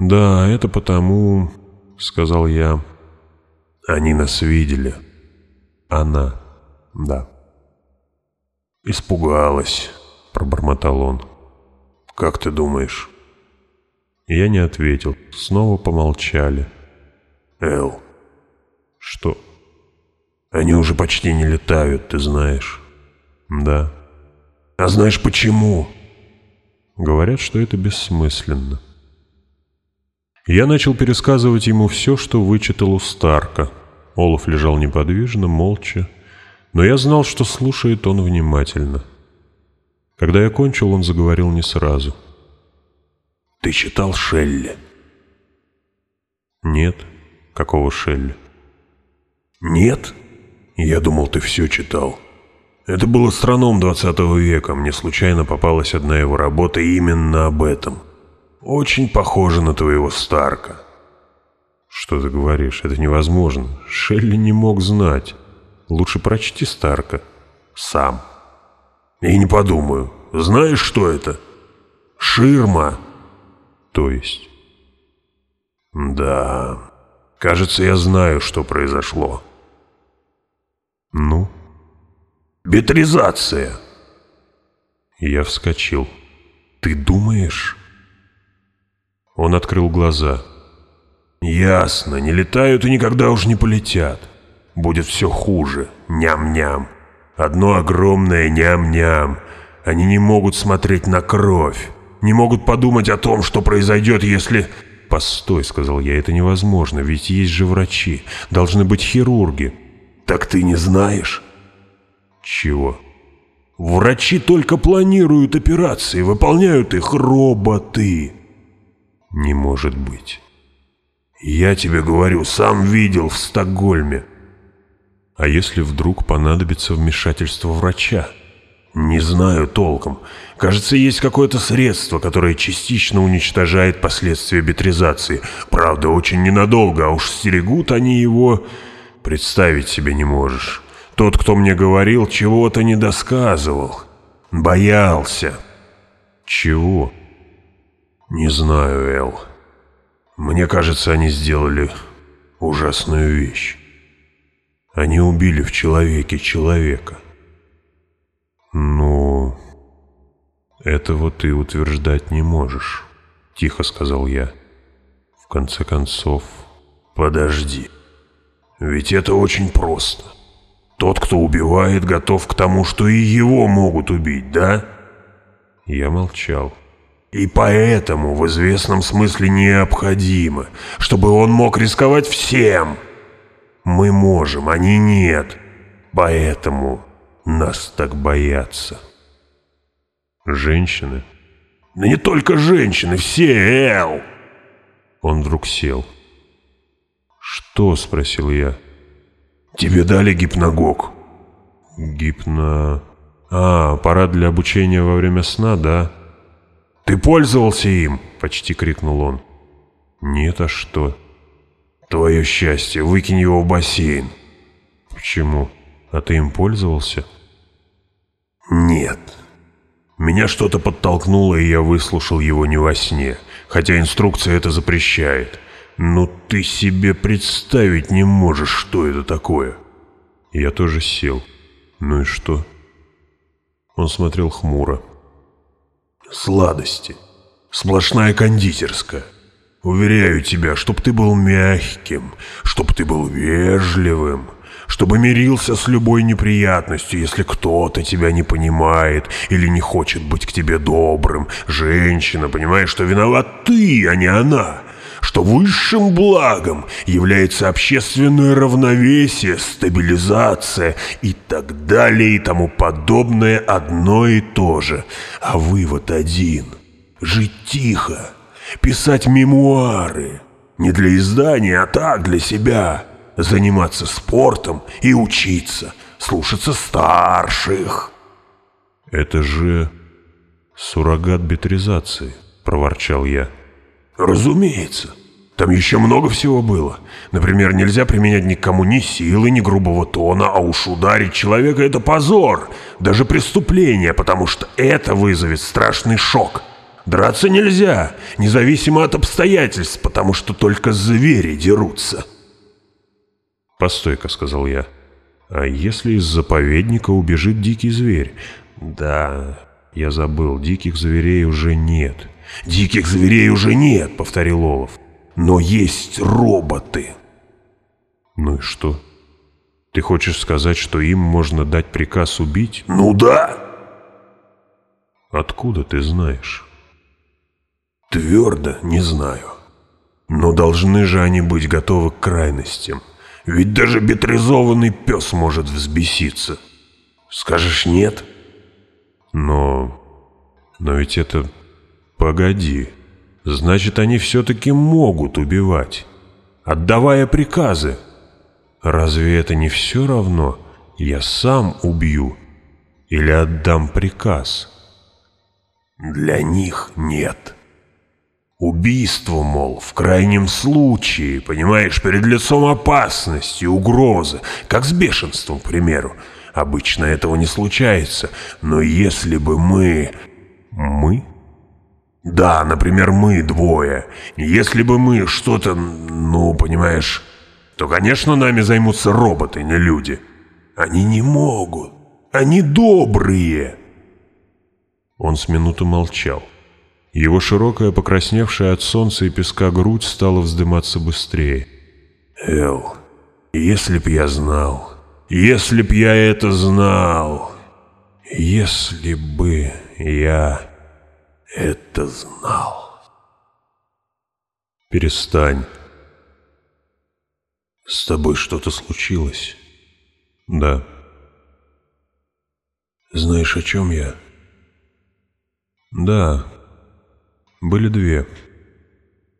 «Да, это потому...» — сказал я. «Они нас видели». «Она, да». «Испугалась», — пробормотал он. «Как ты думаешь?» Я не ответил. Снова помолчали. «Эл». «Что?» «Они уже почти не летают, ты знаешь». «Да». «А знаешь почему?» «Говорят, что это бессмысленно». Я начал пересказывать ему все, что вычитал у Старка. Олаф лежал неподвижно, молча, но я знал, что слушает он внимательно. Когда я кончил, он заговорил не сразу. «Ты читал Шелли?» «Нет. Какого Шелли?» «Нет? Я думал, ты все читал. Это был астроном 20 века. Мне случайно попалась одна его работа именно об этом». Очень похоже на твоего Старка. Что ты говоришь? Это невозможно. Шелли не мог знать. Лучше прочти Старка. Сам. И не подумаю. Знаешь, что это? Ширма. То есть? Да. Кажется, я знаю, что произошло. Ну? Бетризация. Я вскочил. Ты думаешь? Он открыл глаза. «Ясно, не летают и никогда уж не полетят. Будет все хуже. Ням-ням. Одно огромное ням-ням. Они не могут смотреть на кровь. Не могут подумать о том, что произойдет, если...» «Постой», — сказал я, — «это невозможно, ведь есть же врачи. Должны быть хирурги». «Так ты не знаешь?» «Чего?» «Врачи только планируют операции, выполняют их роботы». Не может быть. Я тебе говорю, сам видел в Стокгольме. А если вдруг понадобится вмешательство врача? Не знаю толком. Кажется, есть какое-то средство, которое частично уничтожает последствия бетризации. Правда, очень ненадолго, а уж стерегут они его... Представить себе не можешь. Тот, кто мне говорил, чего-то не досказывал. Боялся. Чего? «Не знаю, Эл. Мне кажется, они сделали ужасную вещь. Они убили в человеке человека». «Ну, этого ты утверждать не можешь», — тихо сказал я. «В конце концов...» «Подожди. Ведь это очень просто. Тот, кто убивает, готов к тому, что и его могут убить, да?» Я молчал. И поэтому в известном смысле необходимо, чтобы он мог рисковать всем. Мы можем, а они нет. Поэтому нас так боятся. Женщины? Да не только женщины, все, Эл! Он вдруг сел. «Что?» — спросил я. «Тебе дали гипногог?» «Гипно... А, парад для обучения во время сна, да?» «Ты пользовался им!» — почти крикнул он. «Нет, а что?» «Твое счастье! Выкинь его в бассейн!» «Почему? А ты им пользовался?» «Нет. Меня что-то подтолкнуло, и я выслушал его не во сне, хотя инструкция это запрещает. Но ты себе представить не можешь, что это такое!» Я тоже сел. «Ну и что?» Он смотрел хмуро сладости. Сплошная кондитерская. Уверяю тебя, чтоб ты был мягким, чтоб ты был вежливым, чтобы мирился с любой неприятностью, если кто-то тебя не понимает или не хочет быть к тебе добрым. Женщина, понимаешь, что виноват ты, а не она что высшим благом является общественное равновесие, стабилизация и так далее и тому подобное одно и то же. А вывод один – жить тихо, писать мемуары. Не для издания, а так для себя. Заниматься спортом и учиться, слушаться старших. Это же суррогат битризации, проворчал я. Разумеется. Там еще много всего было. Например, нельзя применять никому ни силы, ни грубого тона, а уж ударить человека – это позор, даже преступление, потому что это вызовет страшный шок. Драться нельзя, независимо от обстоятельств, потому что только звери дерутся. «Постой-ка», — сказал я. «А если из заповедника убежит дикий зверь?» «Да, я забыл, диких зверей уже нет». «Диких зверей уже нет», — повторил Олов но есть роботы. Ну и что? Ты хочешь сказать, что им можно дать приказ убить? Ну да. Откуда ты знаешь? Твердо не знаю. Но должны же они быть готовы к крайностям. Ведь даже бетризованный пес может взбеситься. Скажешь нет? Но... Но ведь это... Погоди. Значит, они все-таки могут убивать, отдавая приказы. Разве это не все равно? Я сам убью или отдам приказ? Для них нет. Убийство, мол, в крайнем случае, понимаешь, перед лицом опасности, угрозы, как с бешенством, к примеру. Обычно этого не случается, но если бы мы... Мы? Да, например, мы двое. Если бы мы что-то, ну, понимаешь, то, конечно, нами займутся роботы, не люди. Они не могут. Они добрые. Он с минуту молчал. Его широкая, покрасневшая от солнца и песка грудь стала вздыматься быстрее. «Эл, если б я знал, если б я это знал, если бы я...» это знал. Перестань. С тобой что-то случилось? Да. Знаешь, о чем я? Да. Были две.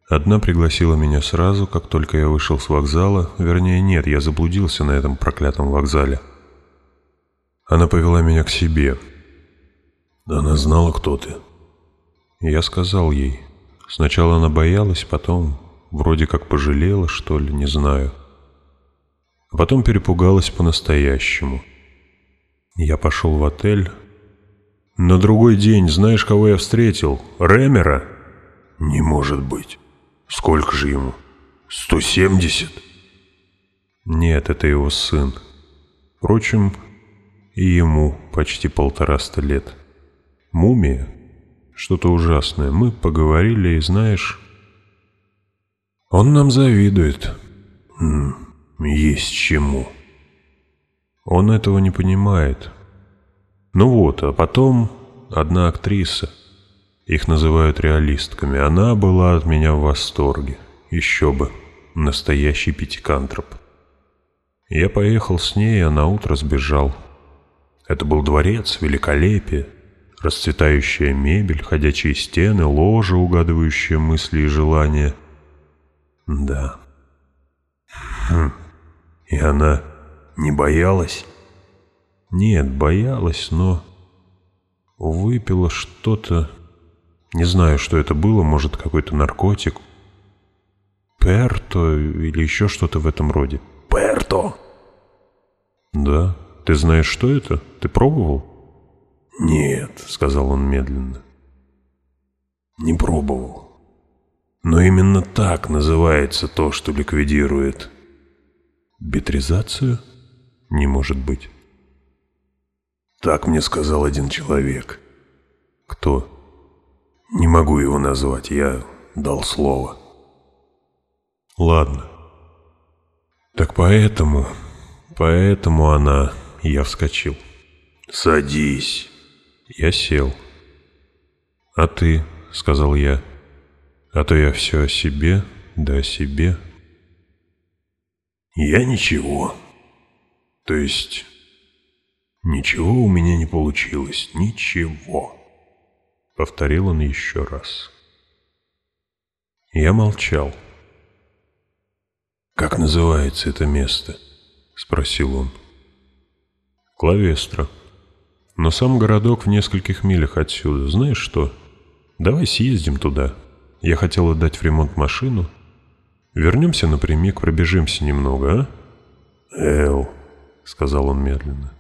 Одна пригласила меня сразу, как только я вышел с вокзала, вернее нет, я заблудился на этом проклятом вокзале. Она повела меня к себе. Она знала, кто ты. Я сказал ей. Сначала она боялась, потом вроде как пожалела, что ли, не знаю. Потом перепугалась по-настоящему. Я пошел в отель. На другой день, знаешь, кого я встретил? Ремера? Не может быть. Сколько же ему? Сто семьдесят? Нет, это его сын. Впрочем, и ему почти полтораста лет. Мумия? Что-то ужасное. Мы поговорили, и знаешь... Он нам завидует. Есть чему. Он этого не понимает. Ну вот, а потом одна актриса. Их называют реалистками. Она была от меня в восторге. Еще бы. Настоящий пятикантроп. Я поехал с ней, а на утро сбежал. Это был дворец, великолепие расцветающая мебель, ходячие стены, ложа, угадывающая мысли и желания. Да. Хм. И она не боялась? Нет, боялась, но выпила что-то. Не знаю, что это было, может, какой-то наркотик. Перто или еще что-то в этом роде. Перто! Да. Ты знаешь, что это? Ты пробовал? «Нет», — сказал он медленно. «Не пробовал. Но именно так называется то, что ликвидирует». «Битризацию? Не может быть». «Так мне сказал один человек». «Кто?» «Не могу его назвать, я дал слово». «Ладно. Так поэтому, поэтому она...» Я вскочил. «Садись». Я сел. «А ты?» — сказал я. «А то я все о себе, да о себе». «Я ничего. То есть ничего у меня не получилось. Ничего». Повторил он еще раз. Я молчал. «Как называется это место?» — спросил он. «Клавестра», но сам городок в нескольких милях отсюда. Знаешь что? Давай съездим туда. Я хотел отдать в ремонт машину. Вернемся напрямик, пробежимся немного, а? Эл, сказал он медленно.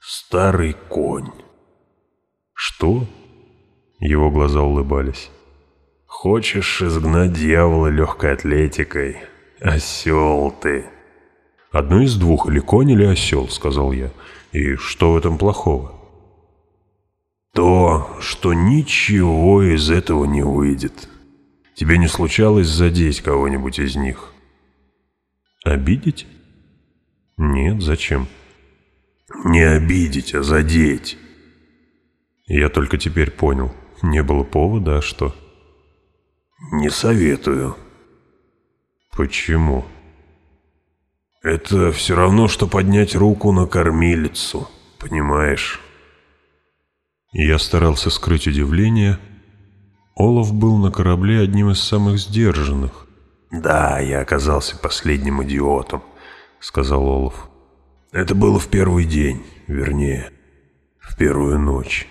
Старый конь. Что? Его глаза улыбались. Хочешь изгнать дьявола легкой атлетикой? Осел ты! «Одно из двух, или конь, или осел», — сказал я. «И что в этом плохого?» «То, что ничего из этого не выйдет. Тебе не случалось задеть кого-нибудь из них?» «Обидеть?» «Нет, зачем?» «Не обидеть, а задеть». Я только теперь понял. Не было повода, а что? «Не советую». «Почему?» Это все равно, что поднять руку на кормилицу, понимаешь? Я старался скрыть удивление. Олаф был на корабле одним из самых сдержанных. «Да, я оказался последним идиотом», — сказал Олаф. «Это было в первый день, вернее, в первую ночь.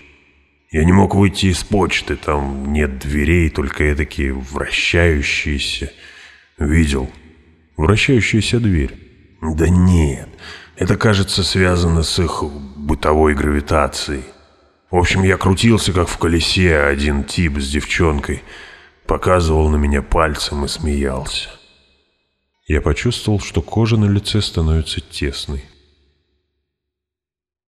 Я не мог выйти из почты, там нет дверей, только эдакие вращающиеся. Видел. Вращающаяся дверь. Да нет, это, кажется, связано с их бытовой гравитацией. В общем, я крутился, как в колесе, а один тип с девчонкой показывал на меня пальцем и смеялся. Я почувствовал, что кожа на лице становится тесной.